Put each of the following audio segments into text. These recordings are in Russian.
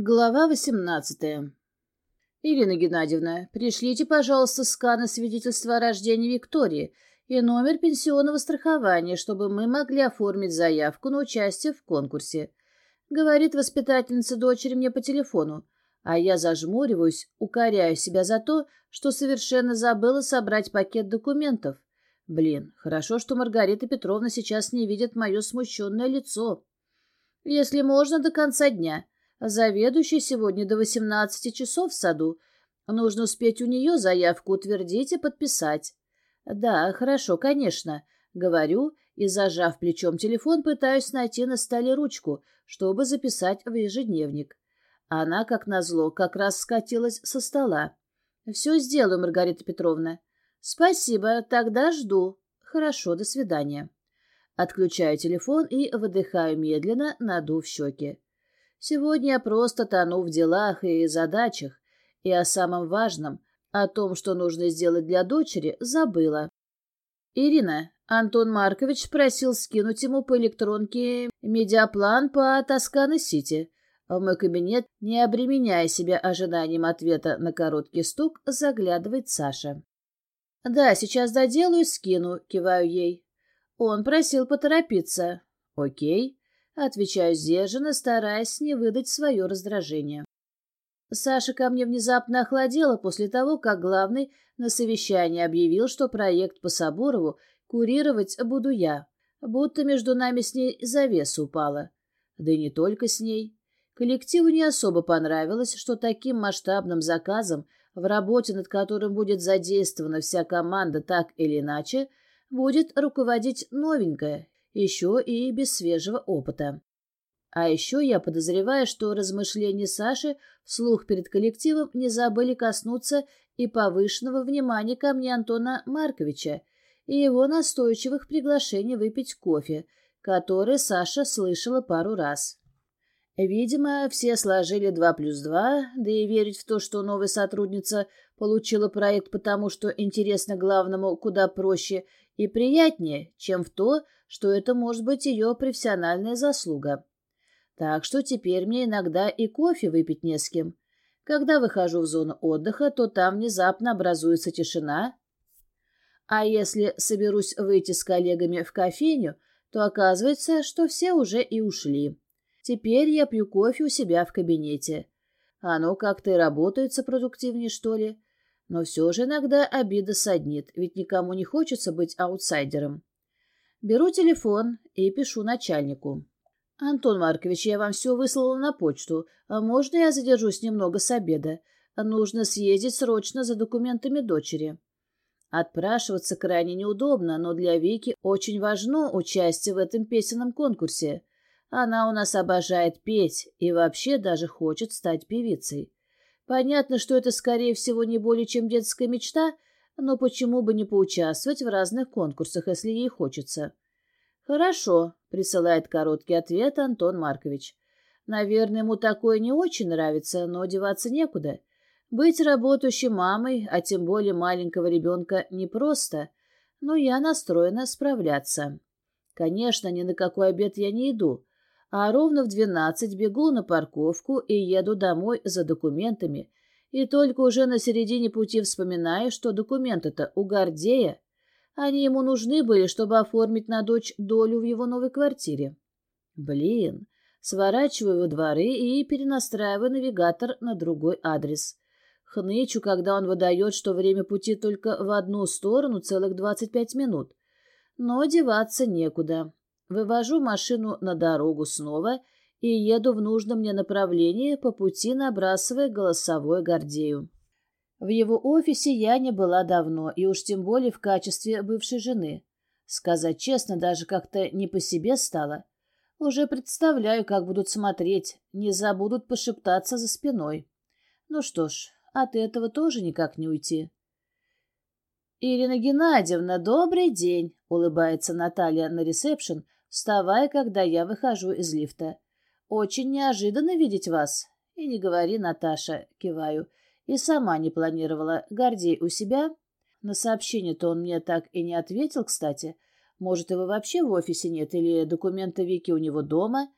Глава восемнадцатая. Ирина Геннадьевна, пришлите, пожалуйста, сканы свидетельства о рождении Виктории и номер пенсионного страхования, чтобы мы могли оформить заявку на участие в конкурсе. Говорит воспитательница дочери мне по телефону, а я зажмуриваюсь, укоряю себя за то, что совершенно забыла собрать пакет документов. Блин, хорошо, что Маргарита Петровна сейчас не видит мое смущенное лицо. Если можно, до конца дня — Заведующий сегодня до 18 часов в саду. Нужно успеть у нее заявку утвердить и подписать. Да, хорошо, конечно. Говорю и, зажав плечом телефон, пытаюсь найти на столе ручку, чтобы записать в ежедневник. Она, как назло, как раз скатилась со стола. Все сделаю, Маргарита Петровна. Спасибо, тогда жду. Хорошо, до свидания. Отключаю телефон и выдыхаю медленно, надув щеки. Сегодня я просто тону в делах и задачах, и о самом важном, о том, что нужно сделать для дочери, забыла. Ирина, Антон Маркович просил скинуть ему по электронке медиаплан по Тоскано-Сити. В мой кабинет, не обременяя себя ожиданием ответа на короткий стук, заглядывает Саша. «Да, сейчас доделаю, скину», — киваю ей. Он просил поторопиться. «Окей». Отвечаю сдержанно, стараясь не выдать свое раздражение. Саша ко мне внезапно охладела после того, как главный на совещании объявил, что проект по Соборову курировать буду я, будто между нами с ней завеса упала. Да и не только с ней. Коллективу не особо понравилось, что таким масштабным заказом, в работе над которым будет задействована вся команда так или иначе, будет руководить новенькая, еще и без свежего опыта. А еще я подозреваю, что размышления Саши вслух перед коллективом не забыли коснуться и повышенного внимания ко мне Антона Марковича и его настойчивых приглашений выпить кофе, которые Саша слышала пару раз. Видимо, все сложили два плюс два, да и верить в то, что новая сотрудница получила проект потому, что интересно главному куда проще и приятнее, чем в то, что это может быть ее профессиональная заслуга. Так что теперь мне иногда и кофе выпить не с кем. Когда выхожу в зону отдыха, то там внезапно образуется тишина. А если соберусь выйти с коллегами в кофейню, то оказывается, что все уже и ушли. Теперь я пью кофе у себя в кабинете. Оно как-то и работается продуктивнее, что ли. Но все же иногда обида саднит, ведь никому не хочется быть аутсайдером. Беру телефон и пишу начальнику. «Антон Маркович, я вам все выслала на почту. А можно я задержусь немного с обеда? Нужно съездить срочно за документами дочери». Отпрашиваться крайне неудобно, но для Вики очень важно участие в этом песенном конкурсе. Она у нас обожает петь и вообще даже хочет стать певицей. Понятно, что это, скорее всего, не более чем детская мечта, но почему бы не поучаствовать в разных конкурсах, если ей хочется? «Хорошо», — присылает короткий ответ Антон Маркович. «Наверное, ему такое не очень нравится, но деваться некуда. Быть работающей мамой, а тем более маленького ребенка, непросто, но я настроена справляться. Конечно, ни на какой обед я не иду, а ровно в двенадцать бегу на парковку и еду домой за документами, и только уже на середине пути вспоминаю, что документы-то у Гордея. Они ему нужны были, чтобы оформить на дочь долю в его новой квартире. Блин, сворачиваю во дворы и перенастраиваю навигатор на другой адрес. Хнычу, когда он выдает, что время пути только в одну сторону целых двадцать пять минут. Но деваться некуда. Вывожу машину на дорогу снова и еду в нужном мне направлении, по пути набрасывая голосовой Гордею. В его офисе я не была давно, и уж тем более в качестве бывшей жены. Сказать честно, даже как-то не по себе стало. Уже представляю, как будут смотреть, не забудут пошептаться за спиной. Ну что ж, от этого тоже никак не уйти. «Ирина Геннадьевна, добрый день!» — улыбается Наталья на ресепшн, вставая, когда я выхожу из лифта. «Очень неожиданно видеть вас». «И не говори, Наташа», — киваю. «И сама не планировала. Гордей у себя?» На сообщение-то он мне так и не ответил, кстати. Может, его вообще в офисе нет, или документы Вики у него дома?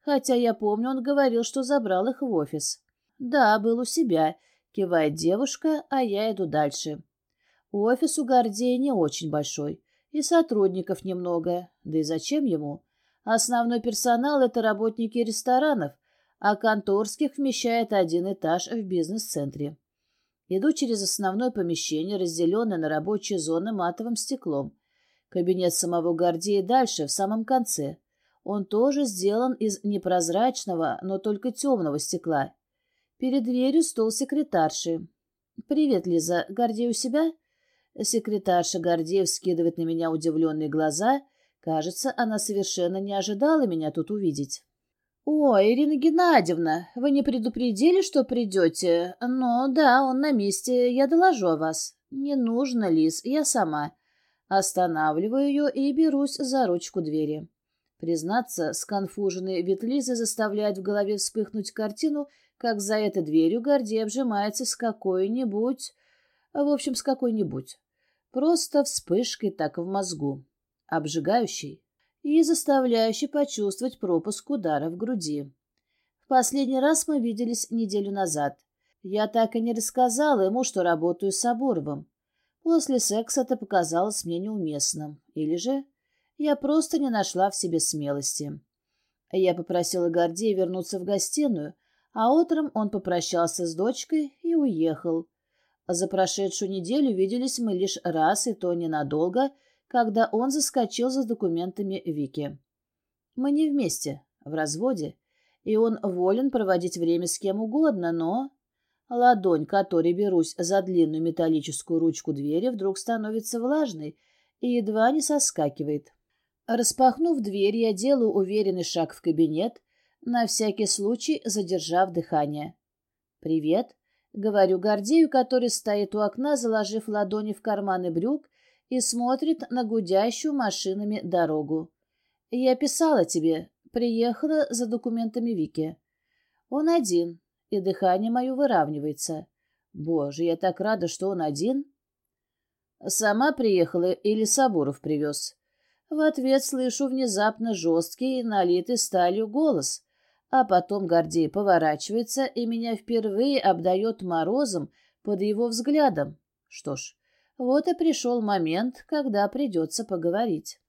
Хотя я помню, он говорил, что забрал их в офис. Да, был у себя, кивает девушка, а я иду дальше. Офис у Гордея не очень большой, и сотрудников немного, да и зачем ему? Основной персонал — это работники ресторанов, а конторских вмещает один этаж в бизнес-центре. Иду через основное помещение, разделенное на рабочие зоны матовым стеклом. Кабинет самого Гордея дальше, в самом конце. Он тоже сделан из непрозрачного, но только темного стекла. Перед дверью стол секретарши. «Привет, Лиза. Гордей у себя?» Секретарша Гордеев скидывает на меня удивленные глаза. Кажется, она совершенно не ожидала меня тут увидеть. «О, Ирина Геннадьевна, вы не предупредили, что придете? Но да, он на месте, я доложу о вас. Не нужно, Лиз, я сама». Останавливаю ее и берусь за ручку двери. Признаться, сконфуженный вид Лизы заставляет в голове вспыхнуть картину, как за этой дверью Гордей обжимается с какой-нибудь... В общем, с какой-нибудь. Просто вспышкой так в мозгу. Обжигающий и заставляющий почувствовать пропуск удара в груди. В последний раз мы виделись неделю назад. Я так и не рассказала ему, что работаю с Абуровым. После секса это показалось мне неуместным. Или же я просто не нашла в себе смелости. Я попросила Гордея вернуться в гостиную, а утром он попрощался с дочкой и уехал. За прошедшую неделю виделись мы лишь раз, и то ненадолго — когда он заскочил за документами Вики. Мы не вместе, в разводе, и он волен проводить время с кем угодно, но... Ладонь, которой берусь за длинную металлическую ручку двери, вдруг становится влажной и едва не соскакивает. Распахнув дверь, я делаю уверенный шаг в кабинет, на всякий случай задержав дыхание. «Привет», — говорю Гордею, который стоит у окна, заложив ладони в карманы брюк и смотрит на гудящую машинами дорогу. «Я писала тебе. Приехала за документами Вики. Он один, и дыхание мое выравнивается. Боже, я так рада, что он один». «Сама приехала или Сабуров привез?» В ответ слышу внезапно жесткий, налитый сталью голос, а потом Гордей поворачивается и меня впервые обдает морозом под его взглядом. Что ж, вот и пришел момент, когда придется поговорить.